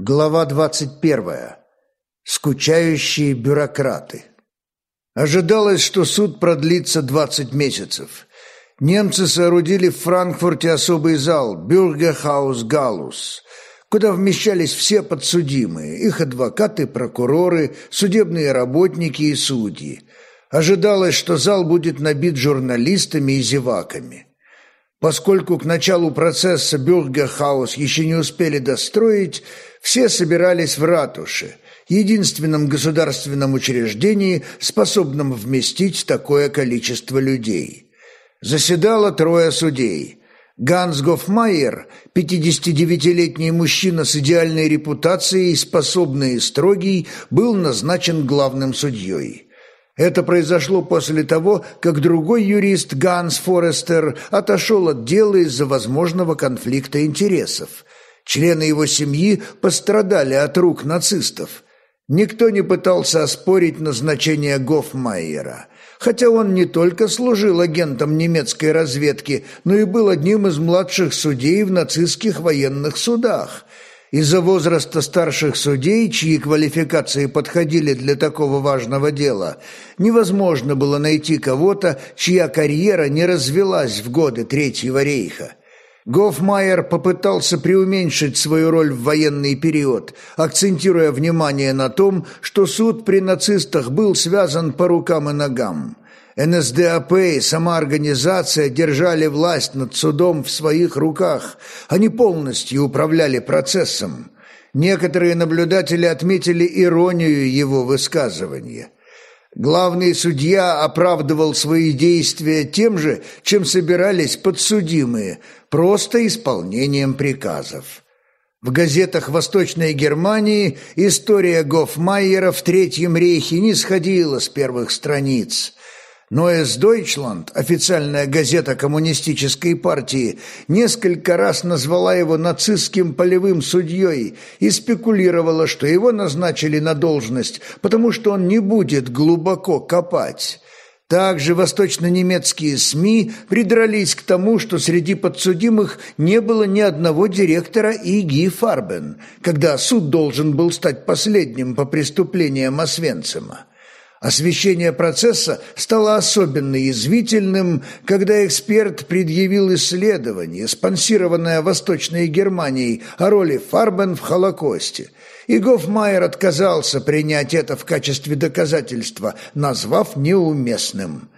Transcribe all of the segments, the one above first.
Глава 21. Скучающие бюрократы. Ожидалось, что суд продлится 20 месяцев. Немцы соорудили в Франкфурте особый зал «Бюргерхаус Галус», куда вмещались все подсудимые, их адвокаты, прокуроры, судебные работники и судьи. Ожидалось, что зал будет набит журналистами и зеваками. Поскольку к началу процесса Бюргерхаус еще не успели достроить, все собирались в ратуше, единственном государственном учреждении, способном вместить такое количество людей. Заседало трое судей. Ганс Гофмайер, 59-летний мужчина с идеальной репутацией, способный и строгий, был назначен главным судьей. Это произошло после того, как другой юрист Ганс Форестер отошел от дела из-за возможного конфликта интересов. Члены его семьи пострадали от рук нацистов. Никто не пытался оспорить назначение Гофмайера, хотя он не только служил агентом немецкой разведки, но и был одним из младших судей в нацистских военных судах – из-за возраста старших судей, чьи квалификации подходили для такого важного дела, невозможно было найти кого-то, чья карьера не развелась в годы Третьего рейха. Гофмайер попытался преуменьшить свою роль в военный период, акцентируя внимание на том, что суд при нацистах был связан по рукам и ногам. НСДАП и сама организация держали власть над судом в своих руках. Они полностью управляли процессом. Некоторые наблюдатели отметили иронию его высказывания. Главный судья оправдывал свои действия тем же, чем собирались подсудимые, просто исполнением приказов. В газетах Восточной Германии история Гофмайера в Третьем рейхе не сходила с первых страниц – Ноэс Дойчланд, официальная газета коммунистической партии, несколько раз назвала его нацистским полевым судьей и спекулировала, что его назначили на должность, потому что он не будет глубоко копать. Также восточно-немецкие СМИ придрались к тому, что среди подсудимых не было ни одного директора ИГИ Фарбен, когда суд должен был стать последним по преступлениям Освенцима. Освещение процесса стало особенно язвительным, когда эксперт предъявил исследование, спонсированное Восточной Германией, о роли Фарбен в Холокосте. И Гофмайер отказался принять это в качестве доказательства, назвав неуместным.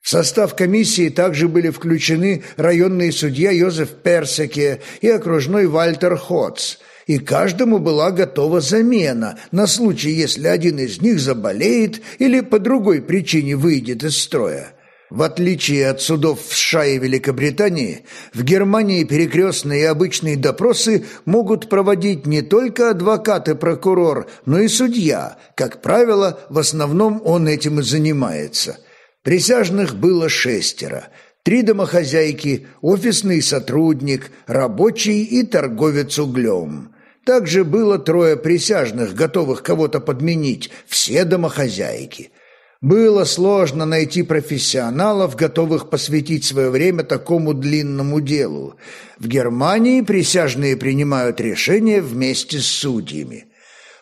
В состав комиссии также были включены районный судья Йозеф Персеке и окружной Вальтер Хоц – и каждому была готова замена на случай, если один из них заболеет или по другой причине выйдет из строя. В отличие от судов в США и Великобритании, в Германии перекрестные и обычные допросы могут проводить не только адвокат и прокурор, но и судья. Как правило, в основном он этим и занимается. Присяжных было шестеро – Три домохозяйки, офисный сотрудник, рабочий и торговец углем. Также было трое присяжных, готовых кого-то подменить, все домохозяйки. Было сложно найти профессионалов, готовых посвятить свое время такому длинному делу. В Германии присяжные принимают решения вместе с судьями.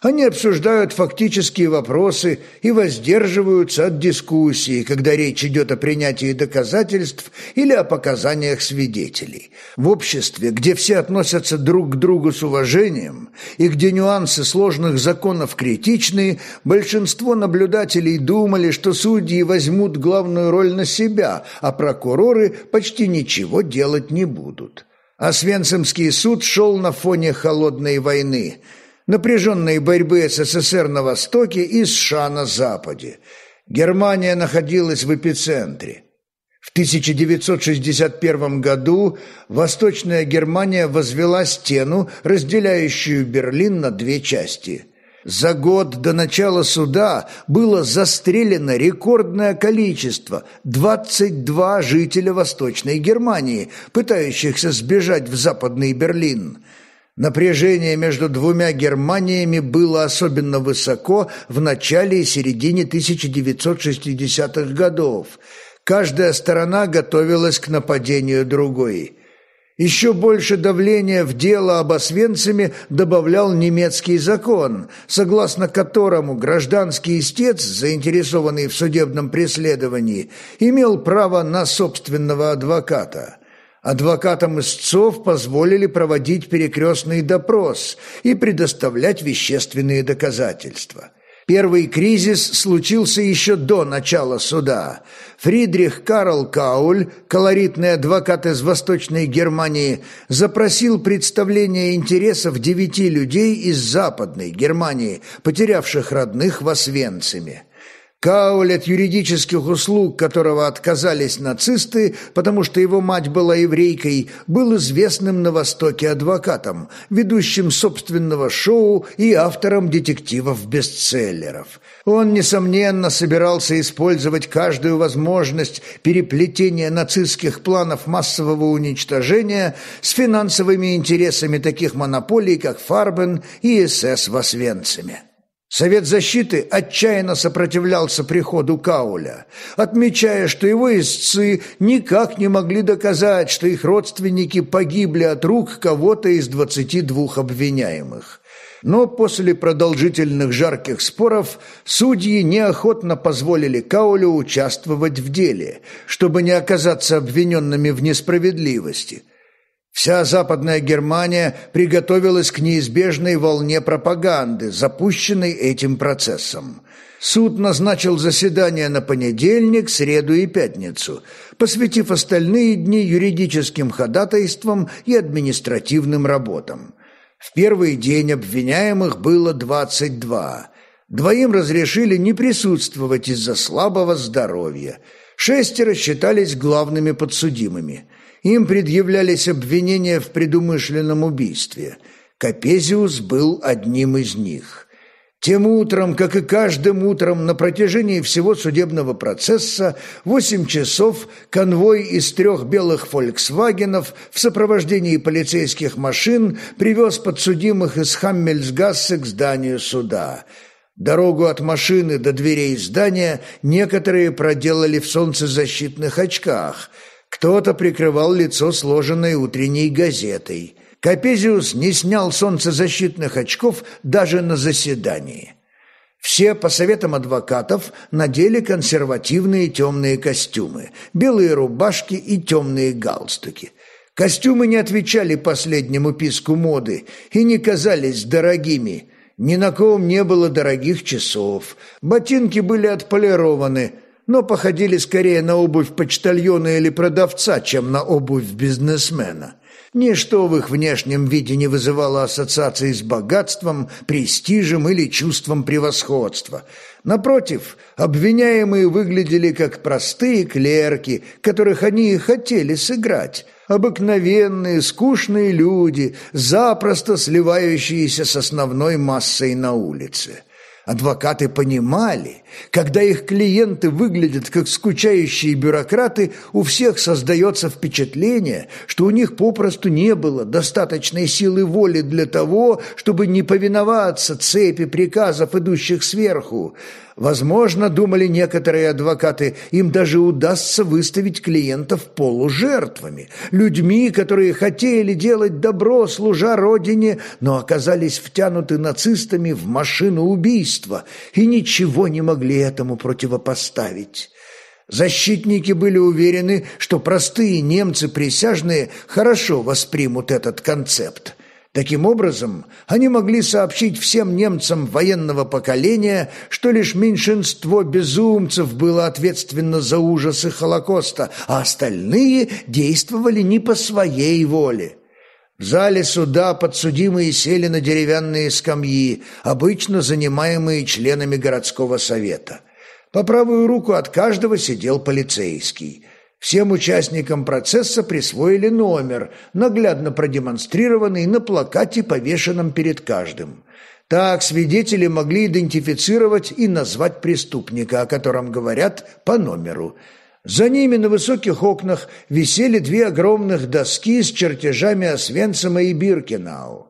Они обсуждают фактические вопросы и воздерживаются от дискуссии, когда речь идет о принятии доказательств или о показаниях свидетелей. В обществе, где все относятся друг к другу с уважением и где нюансы сложных законов критичны, большинство наблюдателей думали, что судьи возьмут главную роль на себя, а прокуроры почти ничего делать не будут. Освенцимский суд шел на фоне холодной войны – напряженной борьбы СССР на востоке и США на западе. Германия находилась в эпицентре. В 1961 году Восточная Германия возвела стену, разделяющую Берлин на две части. За год до начала суда было застрелено рекордное количество – 22 жителя Восточной Германии, пытающихся сбежать в Западный Берлин – Напряжение между двумя Германиями было особенно высоко в начале и середине 1960-х годов. Каждая сторона готовилась к нападению другой. Еще больше давления в дело об Освенциме добавлял немецкий закон, согласно которому гражданский истец, заинтересованный в судебном преследовании, имел право на собственного адвоката. Адвокатам истцов позволили проводить перекрестный допрос и предоставлять вещественные доказательства – Первый кризис случился еще до начала суда. Фридрих Карл Кауль, колоритный адвокат из Восточной Германии, запросил представление интересов девяти людей из Западной Германии, потерявших родных в Освенциме. Кауль от юридических услуг, которого отказались нацисты, потому что его мать была еврейкой, был известным на Востоке адвокатом, ведущим собственного шоу и автором детективов-бестселлеров. Он, несомненно, собирался использовать каждую возможность переплетения нацистских планов массового уничтожения с финансовыми интересами таких монополий, как Фарбен и СС в Освенциме. Совет защиты отчаянно сопротивлялся приходу Кауля, отмечая, что его истцы никак не могли доказать, что их родственники погибли от рук кого-то из двадцати двух обвиняемых. Но после продолжительных жарких споров судьи неохотно позволили Каулю участвовать в деле, чтобы не оказаться обвиненными в несправедливости – Вся Западная Германия приготовилась к неизбежной волне пропаганды, запущенной этим процессом. Суд назначил заседание на понедельник, среду и пятницу, посвятив остальные дни юридическим ходатайствам и административным работам. В первый день обвиняемых было 22. Двоим разрешили не присутствовать из-за слабого здоровья. Шестеро считались главными подсудимыми – им предъявлялись обвинения в предумышленном убийстве. Капезиус был одним из них. Тем утром, как и каждым утром на протяжении всего судебного процесса, восемь часов конвой из трех белых «Фольксвагенов» в сопровождении полицейских машин привез подсудимых из Хаммельсгассе к зданию суда. Дорогу от машины до дверей здания некоторые проделали в солнцезащитных очках – кто-то прикрывал лицо сложенной утренней газетой. Капезиус не снял солнцезащитных очков даже на заседании. Все, по советам адвокатов, надели консервативные темные костюмы, белые рубашки и темные галстуки. Костюмы не отвечали последнему писку моды и не казались дорогими. Ни на ком не было дорогих часов. Ботинки были отполированы, но походили скорее на обувь почтальона или продавца, чем на обувь бизнесмена. Ничто в их внешнем виде не вызывало ассоциации с богатством, престижем или чувством превосходства. Напротив, обвиняемые выглядели как простые клерки, которых они и хотели сыграть. Обыкновенные, скучные люди, запросто сливающиеся с основной массой на улице. Адвокаты понимали, когда их клиенты выглядят как скучающие бюрократы, у всех создается впечатление, что у них попросту не было достаточной силы воли для того, чтобы не повиноваться цепи приказов, идущих сверху, Возможно, думали некоторые адвокаты, им даже удастся выставить клиентов полужертвами, людьми, которые хотели делать добро, служа Родине, но оказались втянуты нацистами в машину убийства и ничего не могли этому противопоставить. Защитники были уверены, что простые немцы-присяжные хорошо воспримут этот концепт. Таким образом, они могли сообщить всем немцам военного поколения, что лишь меньшинство безумцев было ответственно за ужасы Холокоста, а остальные действовали не по своей воле. В зале суда подсудимые сели на деревянные скамьи, обычно занимаемые членами городского совета. По правую руку от каждого сидел полицейский – Всем участникам процесса присвоили номер, наглядно продемонстрированный на плакате, повешенном перед каждым. Так свидетели могли идентифицировать и назвать преступника, о котором говорят по номеру. За ними на высоких окнах висели две огромных доски с чертежами Освенцима и Биркенау.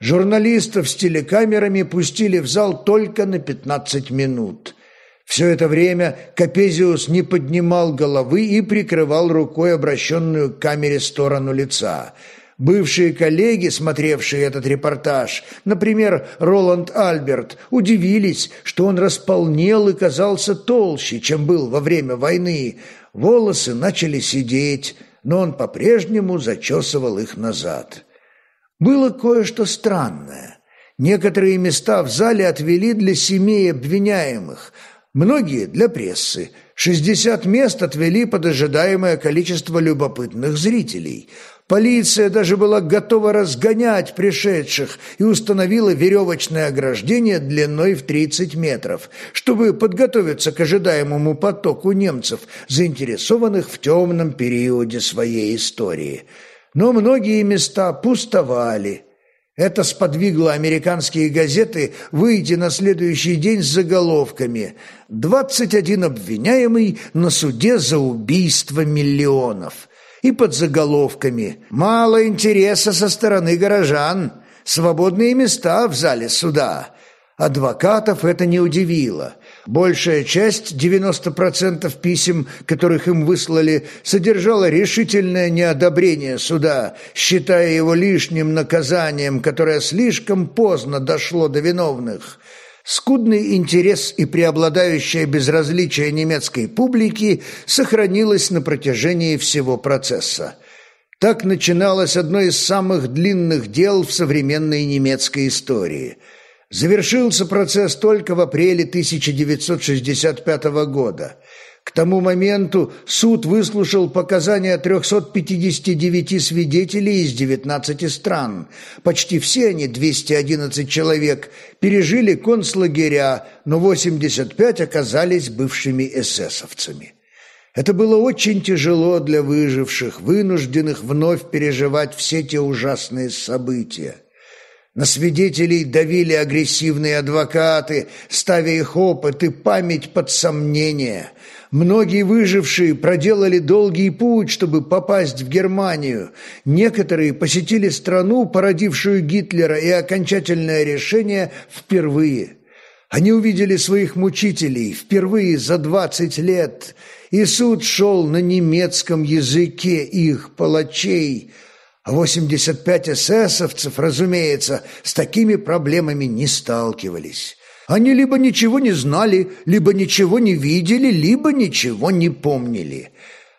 Журналистов с телекамерами пустили в зал только на 15 минут – Все это время Капезиус не поднимал головы и прикрывал рукой обращенную к камере сторону лица – Бывшие коллеги, смотревшие этот репортаж, например, Роланд Альберт, удивились, что он располнел и казался толще, чем был во время войны. Волосы начали сидеть, но он по-прежнему зачесывал их назад. Было кое-что странное. Некоторые места в зале отвели для семей обвиняемых, многие для прессы. Шестьдесят мест отвели под ожидаемое количество любопытных зрителей – Полиция даже была готова разгонять пришедших и установила веревочное ограждение длиной в 30 метров, чтобы подготовиться к ожидаемому потоку немцев, заинтересованных в темном периоде своей истории. Но многие места пустовали. Это сподвигло американские газеты выйти на следующий день с заголовками «21 обвиняемый на суде за убийство миллионов» и под заголовками «Мало интереса со стороны горожан», «Свободные места в зале суда». Адвокатов это не удивило. Большая часть, 90% писем, которых им выслали, содержала решительное неодобрение суда, считая его лишним наказанием, которое слишком поздно дошло до виновных – Скудный интерес и преобладающее безразличие немецкой публики сохранилось на протяжении всего процесса. Так начиналось одно из самых длинных дел в современной немецкой истории. Завершился процесс только в апреле 1965 года – к тому моменту суд выслушал показания 359 свидетелей из 19 стран. Почти все они, 211 человек, пережили концлагеря, но 85 оказались бывшими эсэсовцами. Это было очень тяжело для выживших, вынужденных вновь переживать все те ужасные события. На свидетелей давили агрессивные адвокаты, ставя их опыт и память под сомнение – Многие выжившие проделали долгий путь, чтобы попасть в Германию. Некоторые посетили страну, породившую Гитлера, и окончательное решение впервые. Они увидели своих мучителей впервые за двадцать лет, и суд шел на немецком языке их палачей. А 85 эсэсовцев, разумеется, с такими проблемами не сталкивались. Они либо ничего не знали, либо ничего не видели, либо ничего не помнили.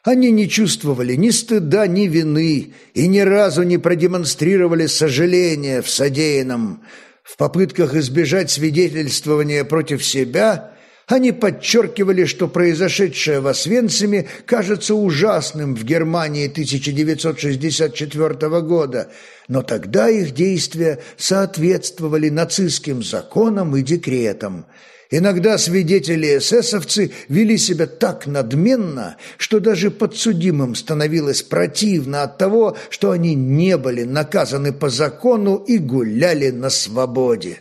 Они не чувствовали ни стыда, ни вины и ни разу не продемонстрировали сожаления в содеянном. В попытках избежать свидетельствования против себя они подчеркивали, что произошедшее в Освенциме кажется ужасным в Германии 1964 года, но тогда их действия соответствовали нацистским законам и декретам. Иногда свидетели-эсэсовцы вели себя так надменно, что даже подсудимым становилось противно от того, что они не были наказаны по закону и гуляли на свободе.